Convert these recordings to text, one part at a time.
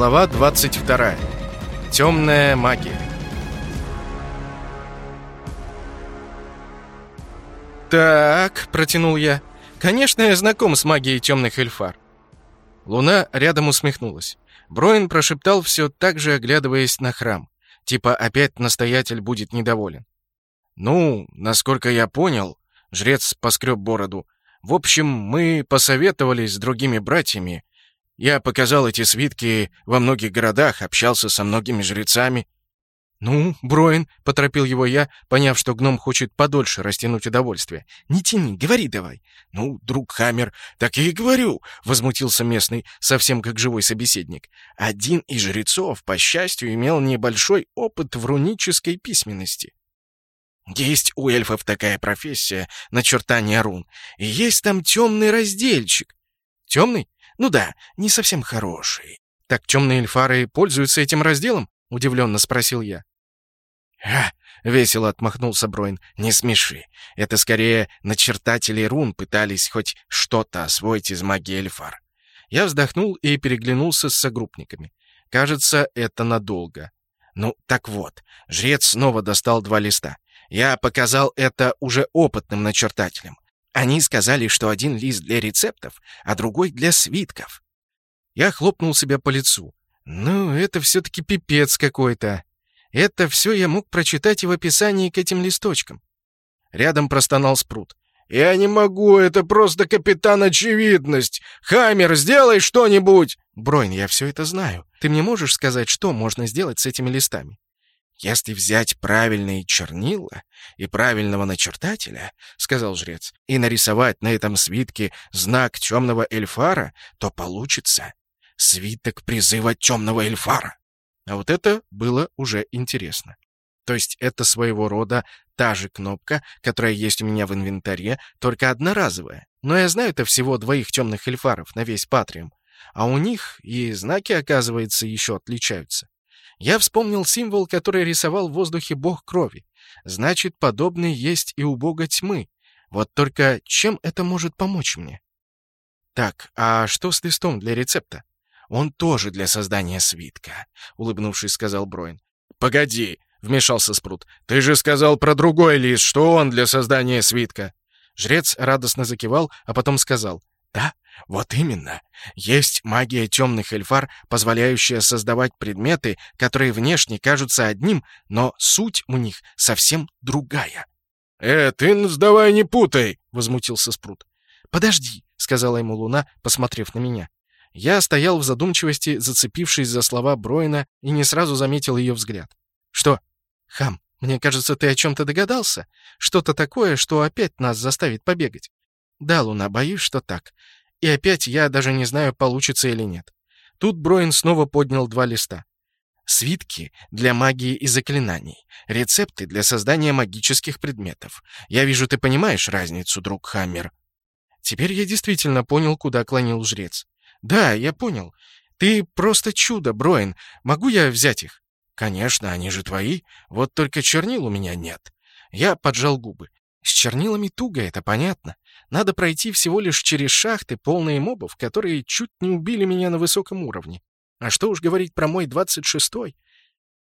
Глава 22. Темная магия. «Так», — протянул я, — «конечно, я знаком с магией темных эльфар». Луна рядом усмехнулась. Броин прошептал все так же, оглядываясь на храм. Типа опять настоятель будет недоволен. «Ну, насколько я понял...» — жрец поскреб бороду. «В общем, мы посоветовались с другими братьями, я показал эти свитки во многих городах, общался со многими жрецами. «Ну, Броин», — поторопил его я, поняв, что гном хочет подольше растянуть удовольствие. «Не тяни, говори давай». «Ну, друг Хаммер, так я и говорю», — возмутился местный, совсем как живой собеседник. «Один из жрецов, по счастью, имел небольшой опыт в рунической письменности. Есть у эльфов такая профессия — начертание рун, и есть там темный раздельщик». «Темный? Ну да, не совсем хороший. Так темные эльфары пользуются этим разделом? Удивленно спросил я. «Ха!» — весело отмахнулся Бройн. «Не смеши. Это скорее начертатели рун пытались хоть что-то освоить из магии эльфар». Я вздохнул и переглянулся с согруппниками. Кажется, это надолго. Ну, так вот, жрец снова достал два листа. Я показал это уже опытным начертателям. Они сказали, что один лист для рецептов, а другой для свитков. Я хлопнул себя по лицу. Ну, это все-таки пипец какой-то. Это все я мог прочитать и в описании к этим листочкам. Рядом простонал спрут. «Я не могу, это просто капитан очевидность! Хаммер, сделай что-нибудь!» «Бройн, я все это знаю. Ты мне можешь сказать, что можно сделать с этими листами?» «Если взять правильные чернила и правильного начертателя, — сказал жрец, — и нарисовать на этом свитке знак темного эльфара, то получится свиток призыва темного эльфара». А вот это было уже интересно. То есть это своего рода та же кнопка, которая есть у меня в инвентаре, только одноразовая. Но я знаю это всего двоих темных эльфаров на весь Патриум. А у них и знаки, оказывается, еще отличаются. Я вспомнил символ, который рисовал в воздухе бог крови. Значит, подобный есть и у бога тьмы. Вот только чем это может помочь мне? Так, а что с листом для рецепта? Он тоже для создания свитка, улыбнувшись, сказал Броин. Погоди, вмешался Спрут. Ты же сказал про другой лист, что он для создания свитка. Жрец радостно закивал, а потом сказал: "Да, вот именно. Есть магия темных эльфар, позволяющая создавать предметы, которые внешне кажутся одним, но суть у них совсем другая. «Э, ты сдавай не путай!» — возмутился Спрут. «Подожди», — сказала ему Луна, посмотрев на меня. Я стоял в задумчивости, зацепившись за слова Броина, и не сразу заметил ее взгляд. «Что?» «Хам, мне кажется, ты о чем-то догадался? Что-то такое, что опять нас заставит побегать?» «Да, Луна, боюсь, что так. И опять я даже не знаю, получится или нет. Тут Броин снова поднял два листа. Свитки для магии и заклинаний. Рецепты для создания магических предметов. Я вижу, ты понимаешь разницу, друг Хаммер. Теперь я действительно понял, куда клонил жрец. Да, я понял. Ты просто чудо, Броин. Могу я взять их? Конечно, они же твои. Вот только чернил у меня нет. Я поджал губы. С чернилами туго, это понятно. Надо пройти всего лишь через шахты, полные мобов, которые чуть не убили меня на высоком уровне. А что уж говорить про мой двадцать шестой.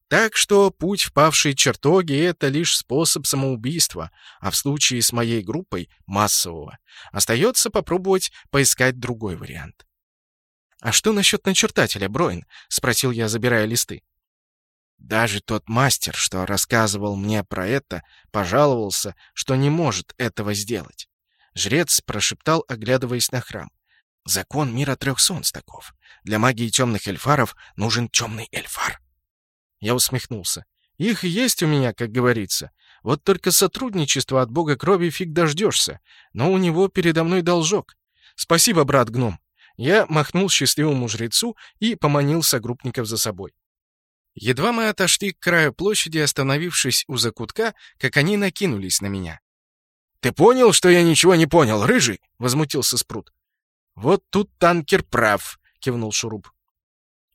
Так что путь в павшие чертоги — это лишь способ самоубийства, а в случае с моей группой — массового. Остается попробовать поискать другой вариант. «А что насчет начертателя, Броин?» — спросил я, забирая листы. Даже тот мастер, что рассказывал мне про это, пожаловался, что не может этого сделать. Жрец прошептал, оглядываясь на храм. Закон мира трех солнц таков. Для магии темных эльфаров нужен темный эльфар. Я усмехнулся. Их есть у меня, как говорится. Вот только сотрудничество от бога крови фиг дождешься. Но у него передо мной должок. Спасибо, брат-гном. Я махнул счастливому жрецу и поманил согруппников за собой. Едва мы отошли к краю площади, остановившись у закутка, как они накинулись на меня. «Ты понял, что я ничего не понял, рыжий?» — возмутился Спрут. «Вот тут танкер прав», — кивнул Шуруп.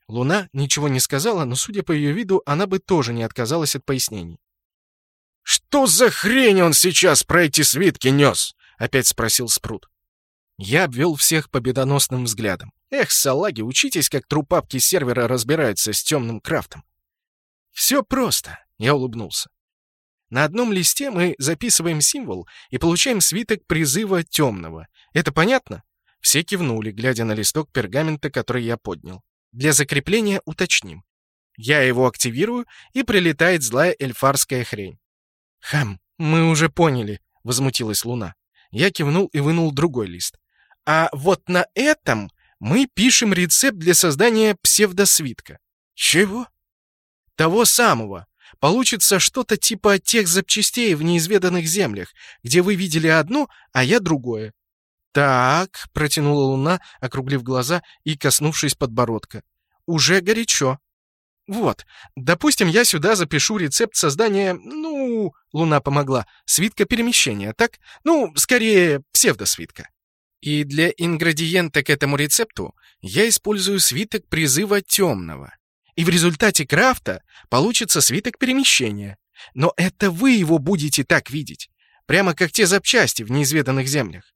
Луна ничего не сказала, но, судя по ее виду, она бы тоже не отказалась от пояснений. «Что за хрень он сейчас про эти свитки нес?» — опять спросил Спрут. Я обвел всех победоносным взглядом. Эх, салаги, учитесь, как трупапки сервера разбираются с темным крафтом. Все просто, я улыбнулся. На одном листе мы записываем символ и получаем свиток призыва темного. Это понятно? Все кивнули, глядя на листок пергамента, который я поднял. Для закрепления уточним. Я его активирую, и прилетает злая эльфарская хрень. «Хам, мы уже поняли», — возмутилась Луна. Я кивнул и вынул другой лист. «А вот на этом мы пишем рецепт для создания псевдосвитка». «Чего?» «Того самого. Получится что-то типа тех запчастей в неизведанных землях, где вы видели одно, а я другое. «Так», — протянула Луна, округлив глаза и коснувшись подбородка. «Уже горячо». «Вот, допустим, я сюда запишу рецепт создания, ну...» — Луна помогла. «Свитка перемещения, так? Ну, скорее, псевдосвитка». И для ингредиента к этому рецепту я использую свиток призыва темного. И в результате крафта получится свиток перемещения. Но это вы его будете так видеть. Прямо как те запчасти в неизведанных землях.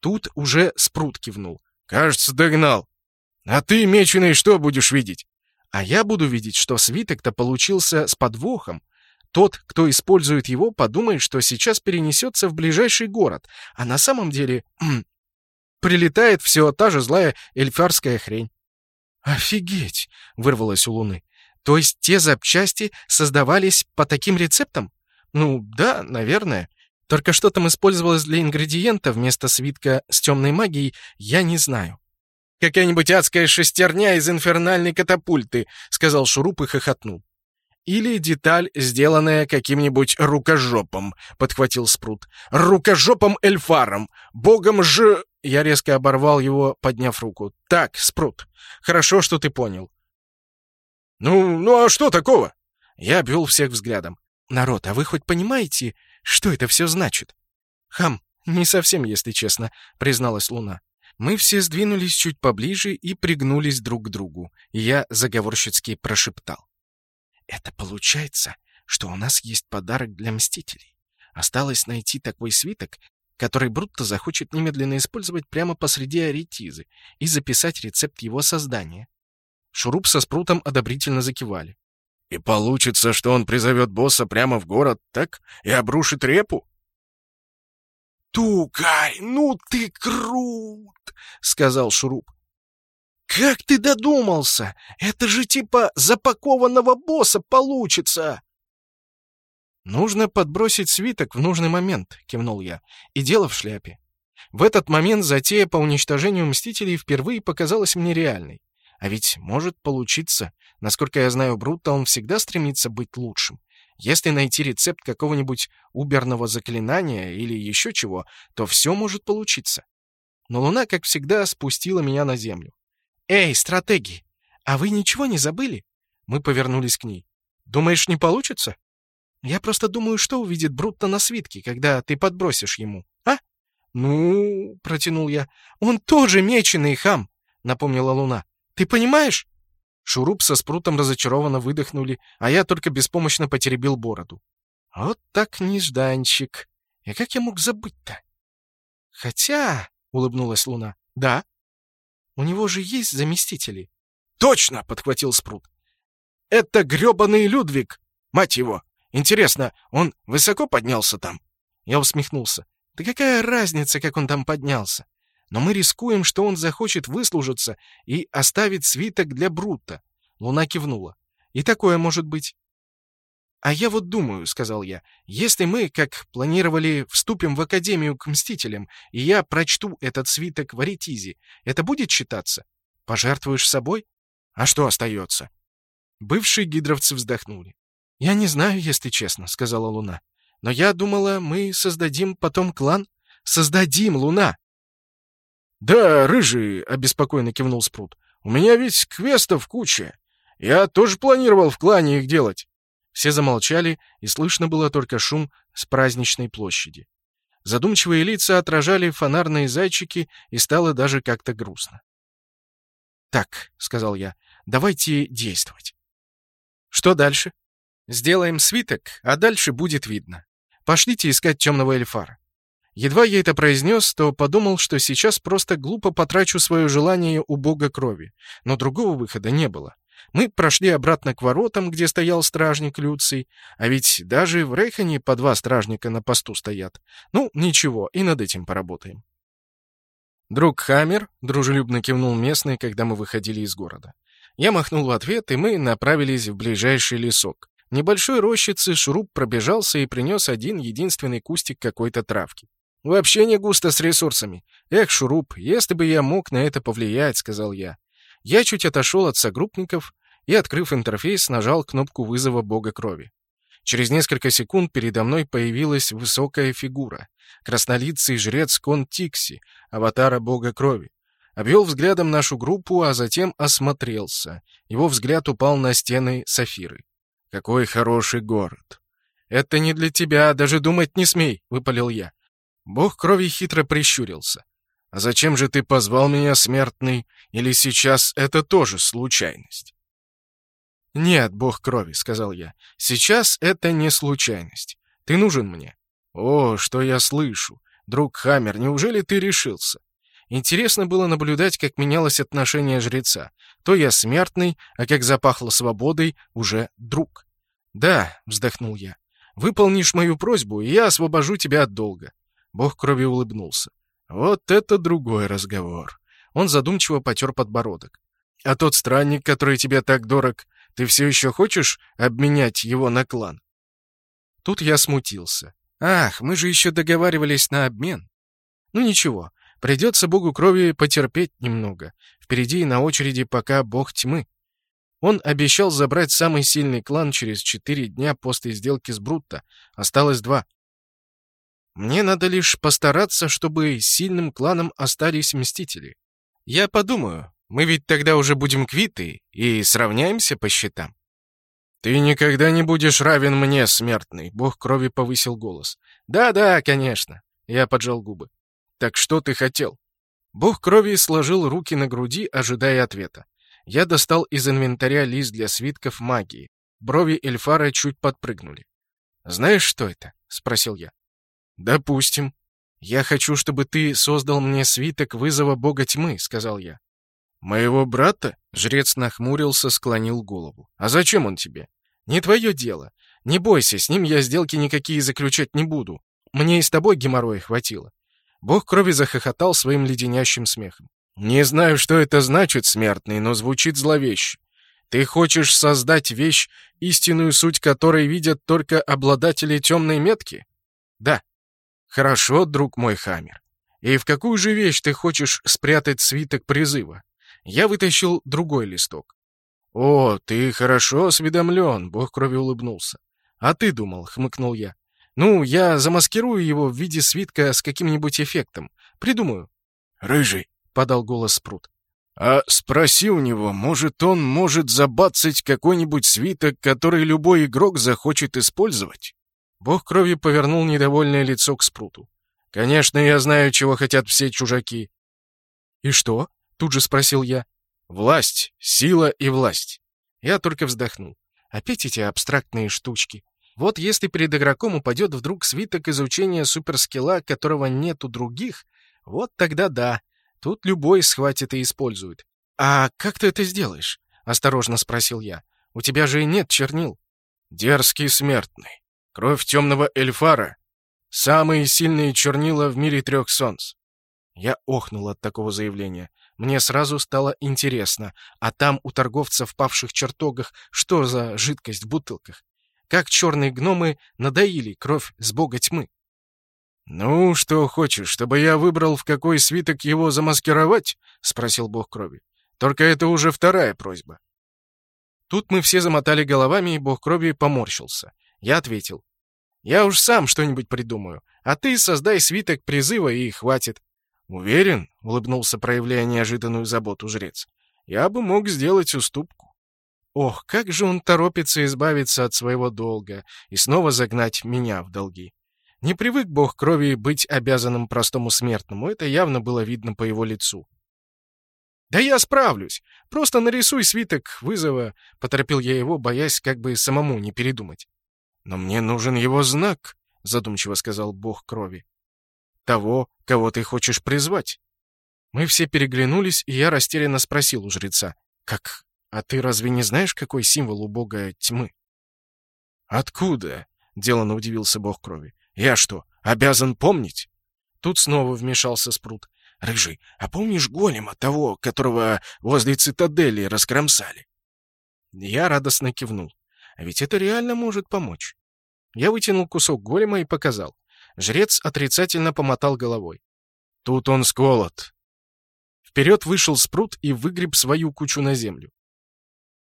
Тут уже Спрут кивнул. «Кажется, догнал. А ты, меченый, что будешь видеть?» «А я буду видеть, что свиток-то получился с подвохом. Тот, кто использует его, подумает, что сейчас перенесется в ближайший город, а на самом деле прилетает все та же злая эльфарская хрень. «Офигеть!» — вырвалось у Луны. «То есть те запчасти создавались по таким рецептам?» «Ну, да, наверное. Только что там использовалось для ингредиента вместо свитка с темной магией, я не знаю». «Какая-нибудь адская шестерня из инфернальной катапульты», — сказал Шуруп и хохотнул. «Или деталь, сделанная каким-нибудь рукожопом», — подхватил Спрут. «Рукожопом Эльфаром! Богом ж...» Я резко оборвал его, подняв руку. «Так, Спрут, хорошо, что ты понял». «Ну, ну а что такого?» Я обвел всех взглядом. «Народ, а вы хоть понимаете, что это все значит?» «Хам, не совсем, если честно», — призналась Луна. Мы все сдвинулись чуть поближе и пригнулись друг к другу, и я заговорщицки прошептал. Это получается, что у нас есть подарок для Мстителей. Осталось найти такой свиток, который Брутто захочет немедленно использовать прямо посреди аретизы и записать рецепт его создания. Шуруп со Спрутом одобрительно закивали. «И получится, что он призовет босса прямо в город, так? И обрушит репу?» «Тугай, ну ты крут!» — сказал Шуруп. «Как ты додумался? Это же типа запакованного босса получится!» «Нужно подбросить свиток в нужный момент», — кивнул я. «И дело в шляпе. В этот момент затея по уничтожению Мстителей впервые показалась мне реальной. А ведь может получиться. Насколько я знаю Брутто, он всегда стремится быть лучшим. Если найти рецепт какого-нибудь уберного заклинания или еще чего, то все может получиться. Но Луна, как всегда, спустила меня на землю. «Эй, стратеги, а вы ничего не забыли?» Мы повернулись к ней. «Думаешь, не получится?» «Я просто думаю, что увидит Брутто на свитке, когда ты подбросишь ему, а?» «Ну...» — протянул я. «Он тоже меченый хам!» — напомнила Луна. «Ты понимаешь?» Шуруп со Спрутом разочарованно выдохнули, а я только беспомощно потеребил бороду. «Вот так нежданчик! И как я мог забыть-то?» «Хотя...» — улыбнулась Луна. «Да, у него же есть заместители. Точно, подхватил Спрут. Это грёбаный Людвиг, мать его. Интересно, он высоко поднялся там? Я усмехнулся. Да какая разница, как он там поднялся? Но мы рискуем, что он захочет выслужиться и оставит свиток для Брутта. Луна кивнула. И такое может быть. «А я вот думаю», — сказал я, — «если мы, как планировали, вступим в Академию к Мстителям, и я прочту этот свиток в Аретизе, это будет считаться? Пожертвуешь собой? А что остается?» Бывшие гидровцы вздохнули. «Я не знаю, если честно», — сказала Луна. «Но я думала, мы создадим потом клан. Создадим, Луна!» «Да, рыжий», — обеспокоенно кивнул Спрут. «У меня ведь квестов куча. Я тоже планировал в клане их делать». Все замолчали, и слышно было только шум с праздничной площади. Задумчивые лица отражали фонарные зайчики, и стало даже как-то грустно. «Так», — сказал я, — «давайте действовать». «Что дальше?» «Сделаем свиток, а дальше будет видно. Пошлите искать темного эльфара». Едва я это произнес, то подумал, что сейчас просто глупо потрачу свое желание у бога крови. Но другого выхода не было. Мы прошли обратно к воротам, где стоял стражник Люций, а ведь даже в Рейхане по два стражника на посту стоят. Ну, ничего, и над этим поработаем. «Друг Хаммер», — дружелюбно кивнул местный, когда мы выходили из города. Я махнул в ответ, и мы направились в ближайший лесок. Небольшой рощицы шуруп пробежался и принес один единственный кустик какой-то травки. «Вообще не густо с ресурсами. Эх, шуруп, если бы я мог на это повлиять», — сказал я. Я чуть отошел от согруппников и, открыв интерфейс, нажал кнопку вызова бога крови. Через несколько секунд передо мной появилась высокая фигура. Краснолицый жрец Кон Тикси, аватара бога крови. Обвел взглядом нашу группу, а затем осмотрелся. Его взгляд упал на стены Сафиры. «Какой хороший город!» «Это не для тебя, даже думать не смей!» — выпалил я. Бог крови хитро прищурился. «А зачем же ты позвал меня, смертный? Или сейчас это тоже случайность?» «Нет, бог крови», — сказал я. «Сейчас это не случайность. Ты нужен мне». «О, что я слышу! Друг Хаммер, неужели ты решился?» Интересно было наблюдать, как менялось отношение жреца. То я смертный, а как запахло свободой, уже друг. «Да», — вздохнул я, — «выполнишь мою просьбу, и я освобожу тебя от долга». Бог крови улыбнулся. «Вот это другой разговор». Он задумчиво потер подбородок. «А тот странник, который тебе так дорог, ты все еще хочешь обменять его на клан?» Тут я смутился. «Ах, мы же еще договаривались на обмен». «Ну ничего, придется богу крови потерпеть немного. Впереди на очереди пока бог тьмы». Он обещал забрать самый сильный клан через четыре дня после сделки с Брутто. Осталось два. Мне надо лишь постараться, чтобы сильным кланом остались Мстители. Я подумаю, мы ведь тогда уже будем квиты и сравняемся по счетам. Ты никогда не будешь равен мне, смертный, бог крови повысил голос. Да-да, конечно. Я поджал губы. Так что ты хотел? Бог крови сложил руки на груди, ожидая ответа. Я достал из инвентаря лист для свитков магии. Брови Эльфара чуть подпрыгнули. «Знаешь, что это?» — спросил я. «Допустим. Я хочу, чтобы ты создал мне свиток вызова бога тьмы», — сказал я. «Моего брата?» — жрец нахмурился, склонил голову. «А зачем он тебе?» «Не твое дело. Не бойся, с ним я сделки никакие заключать не буду. Мне и с тобой геморроя хватило». Бог крови захохотал своим леденящим смехом. «Не знаю, что это значит, смертный, но звучит зловеще. Ты хочешь создать вещь, истинную суть которой видят только обладатели темной метки?» «Да», «Хорошо, друг мой Хаммер. И в какую же вещь ты хочешь спрятать свиток призыва?» Я вытащил другой листок. «О, ты хорошо осведомлен», — бог крови улыбнулся. «А ты думал», — хмыкнул я. «Ну, я замаскирую его в виде свитка с каким-нибудь эффектом. Придумаю». «Рыжий», — подал голос Спрут. «А спроси у него, может, он может забацать какой-нибудь свиток, который любой игрок захочет использовать?» Бог крови повернул недовольное лицо к Спруту. «Конечно, я знаю, чего хотят все чужаки». «И что?» — тут же спросил я. «Власть, сила и власть». Я только вздохнул. Опять эти абстрактные штучки. Вот если перед игроком упадет вдруг свиток изучения суперскилла, которого нет у других, вот тогда да, тут любой схватит и использует. «А как ты это сделаешь?» — осторожно спросил я. «У тебя же и нет чернил». «Дерзкий смертный. Кровь темного эльфара. Самые сильные чернила в мире трех солнц. Я охнул от такого заявления. Мне сразу стало интересно, а там у торговца в павших чертогах что за жидкость в бутылках? Как черные гномы надоили кровь с бога тьмы? «Ну, что хочешь, чтобы я выбрал, в какой свиток его замаскировать?» — спросил бог крови. «Только это уже вторая просьба». Тут мы все замотали головами, и бог крови поморщился. Я ответил. «Я уж сам что-нибудь придумаю, а ты создай свиток призыва и хватит». «Уверен?» — улыбнулся, проявляя неожиданную заботу жрец. «Я бы мог сделать уступку». Ох, как же он торопится избавиться от своего долга и снова загнать меня в долги. Не привык бог крови быть обязанным простому смертному, это явно было видно по его лицу. «Да я справлюсь! Просто нарисуй свиток вызова», — поторопил я его, боясь как бы самому не передумать. «Но мне нужен его знак», — задумчиво сказал бог крови. того, кого ты хочешь призвать». Мы все переглянулись, и я растерянно спросил у жреца. «Как? А ты разве не знаешь, какой символ у бога тьмы?» «Откуда?» — деланно удивился бог крови. «Я что, обязан помнить?» Тут снова вмешался Спрут. «Рыжий, а помнишь голема того, которого возле цитадели раскромсали?» Я радостно кивнул. А ведь это реально может помочь. Я вытянул кусок голема и показал. Жрец отрицательно помотал головой. Тут он сколот. Вперед вышел спрут и выгреб свою кучу на землю.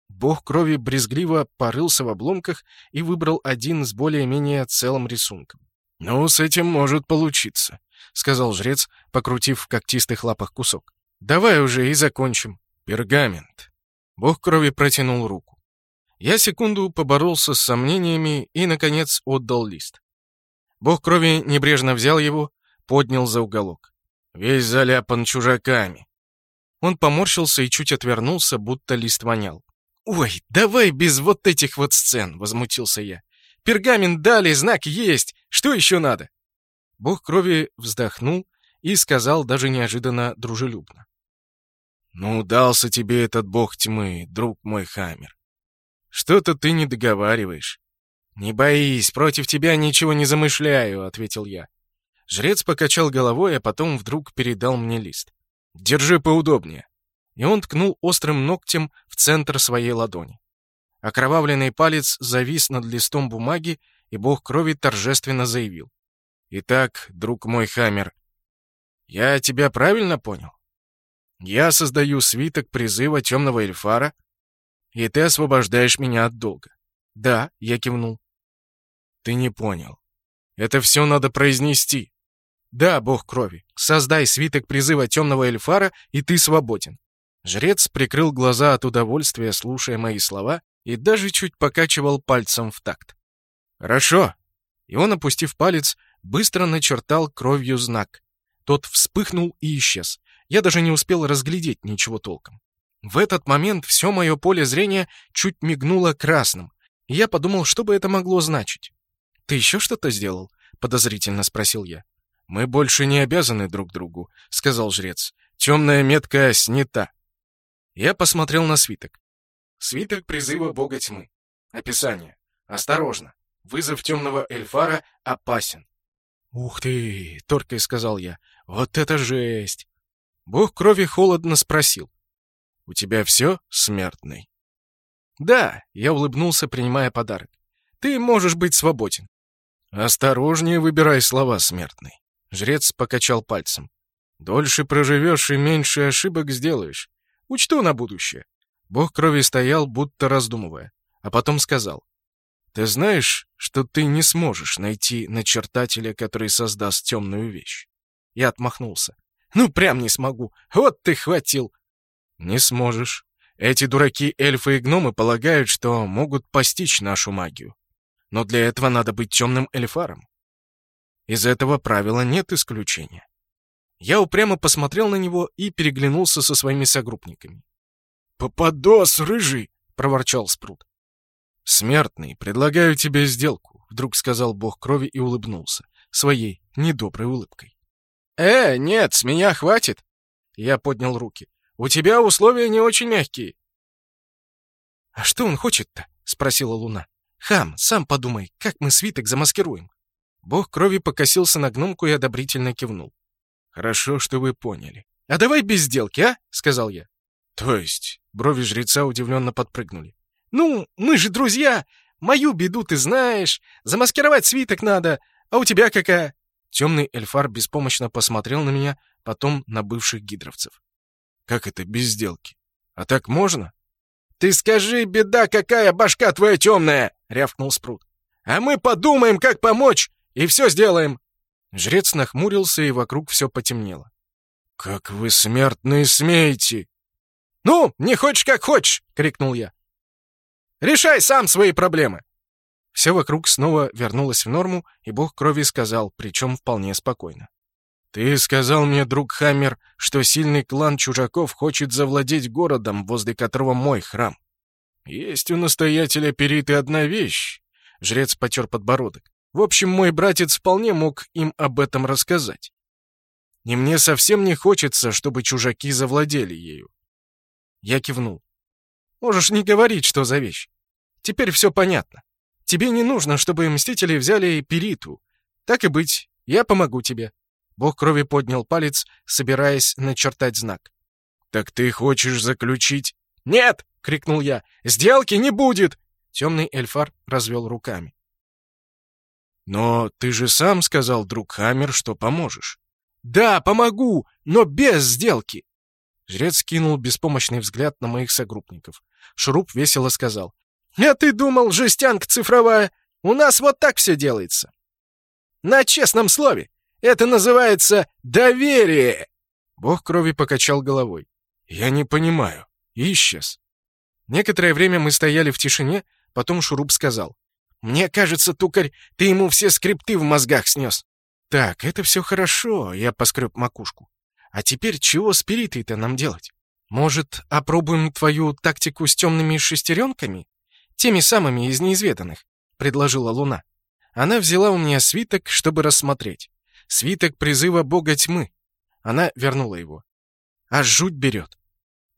Бог крови брезгливо порылся в обломках и выбрал один с более-менее целым рисунком. «Ну, с этим может получиться», — сказал жрец, покрутив в когтистых лапах кусок. «Давай уже и закончим. Пергамент». Бог крови протянул руку. Я секунду поборолся с сомнениями и, наконец, отдал лист. Бог крови небрежно взял его, поднял за уголок. Весь заляпан чужаками. Он поморщился и чуть отвернулся, будто лист вонял. «Ой, давай без вот этих вот сцен!» — возмутился я. «Пергамент дали, знак есть! Что еще надо?» Бог крови вздохнул и сказал даже неожиданно дружелюбно. «Ну, дался тебе этот бог тьмы, друг мой Хаммер. Что-то ты не договариваешь». «Не боись, против тебя ничего не замышляю», — ответил я. Жрец покачал головой, а потом вдруг передал мне лист. «Держи поудобнее». И он ткнул острым ногтем в центр своей ладони. Окровавленный палец завис над листом бумаги, и бог крови торжественно заявил. «Итак, друг мой Хаммер, я тебя правильно понял? Я создаю свиток призыва темного эльфара, и ты освобождаешь меня от долга. Да, я кивнул. Ты не понял. Это все надо произнести. Да, бог крови, создай свиток призыва темного эльфара, и ты свободен. Жрец прикрыл глаза от удовольствия, слушая мои слова, и даже чуть покачивал пальцем в такт. «Хорошо». И он, опустив палец, быстро начертал кровью знак. Тот вспыхнул и исчез. Я даже не успел разглядеть ничего толком. В этот момент все мое поле зрения чуть мигнуло красным, и я подумал, что бы это могло значить. «Ты еще что-то сделал?» — подозрительно спросил я. «Мы больше не обязаны друг другу», — сказал жрец. «Темная метка снята». Я посмотрел на свиток. Свиток призыва бога тьмы. Описание. Осторожно. Вызов темного эльфара опасен. «Ух ты!» — только и сказал я. «Вот это жесть!» Бог крови холодно спросил. «У тебя все, смертный?» «Да», — я улыбнулся, принимая подарок. «Ты можешь быть свободен». «Осторожнее выбирай слова, смертный». Жрец покачал пальцем. «Дольше проживешь и меньше ошибок сделаешь. Учту на будущее». Бог крови стоял, будто раздумывая, а потом сказал. «Ты знаешь, что ты не сможешь найти начертателя, который создаст темную вещь?» Я отмахнулся. Ну, прям не смогу. Вот ты хватил. Не сможешь. Эти дураки, эльфы и гномы полагают, что могут постичь нашу магию. Но для этого надо быть темным эльфаром. Из этого правила нет исключения. Я упрямо посмотрел на него и переглянулся со своими согруппниками. «Попадос, рыжий!» — проворчал Спрут. «Смертный, предлагаю тебе сделку», — вдруг сказал бог крови и улыбнулся, своей недоброй улыбкой. «Э, нет, с меня хватит!» Я поднял руки. «У тебя условия не очень мягкие». «А что он хочет-то?» — спросила Луна. «Хам, сам подумай, как мы свиток замаскируем?» Бог крови покосился на гномку и одобрительно кивнул. «Хорошо, что вы поняли». «А давай без сделки, а?» — сказал я. «То есть?» — брови жреца удивленно подпрыгнули. «Ну, мы же друзья! Мою беду ты знаешь! Замаскировать свиток надо! А у тебя какая?» Темный эльфар беспомощно посмотрел на меня, потом на бывших гидровцев. «Как это без сделки? А так можно?» «Ты скажи, беда какая, башка твоя темная!» — рявкнул Спрут. «А мы подумаем, как помочь, и все сделаем!» Жрец нахмурился, и вокруг все потемнело. «Как вы, смертные, смеете?» «Ну, не хочешь, как хочешь!» — крикнул я. «Решай сам свои проблемы!» Все вокруг снова вернулось в норму, и бог крови сказал, причем вполне спокойно. «Ты сказал мне, друг Хаммер, что сильный клан чужаков хочет завладеть городом, возле которого мой храм. Есть у настоятеля Периты одна вещь». Жрец потер подбородок. «В общем, мой братец вполне мог им об этом рассказать. И мне совсем не хочется, чтобы чужаки завладели ею. Я кивнул. Можешь не говорить, что за вещь. Теперь все понятно. Тебе не нужно, чтобы мстители взяли Периту. Так и быть, я помогу тебе. Бог крови поднял палец, собираясь начертать знак. «Так ты хочешь заключить?» «Нет!» — крикнул я. «Сделки не будет!» Темный эльфар развел руками. «Но ты же сам сказал, друг Хаммер, что поможешь». «Да, помогу, но без сделки!» Жрец кинул беспомощный взгляд на моих согруппников. Шуруп весело сказал. «А ты думал, жестянка цифровая? У нас вот так все делается. На честном слове. Это называется доверие!» Бог крови покачал головой. «Я не понимаю». И исчез. Некоторое время мы стояли в тишине, потом Шуруп сказал. «Мне кажется, Тукарь, ты ему все скрипты в мозгах снес». «Так, это все хорошо», — я поскреб макушку. «А теперь чего с перитой-то нам делать? Может, опробуем твою тактику с темными шестеренками? Теми самыми из неизведанных», — предложила Луна. Она взяла у меня свиток, чтобы рассмотреть. Свиток призыва бога тьмы. Она вернула его. Аж жуть берет.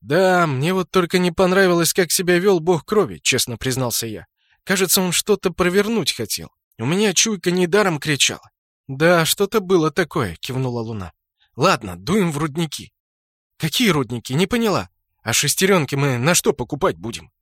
«Да, мне вот только не понравилось, как себя вел бог крови», — честно признался я. Кажется, он что-то провернуть хотел. У меня чуйка недаром кричала. «Да, что-то было такое», — кивнула Луна. «Ладно, дуем в рудники». «Какие рудники? Не поняла. А шестеренки мы на что покупать будем?»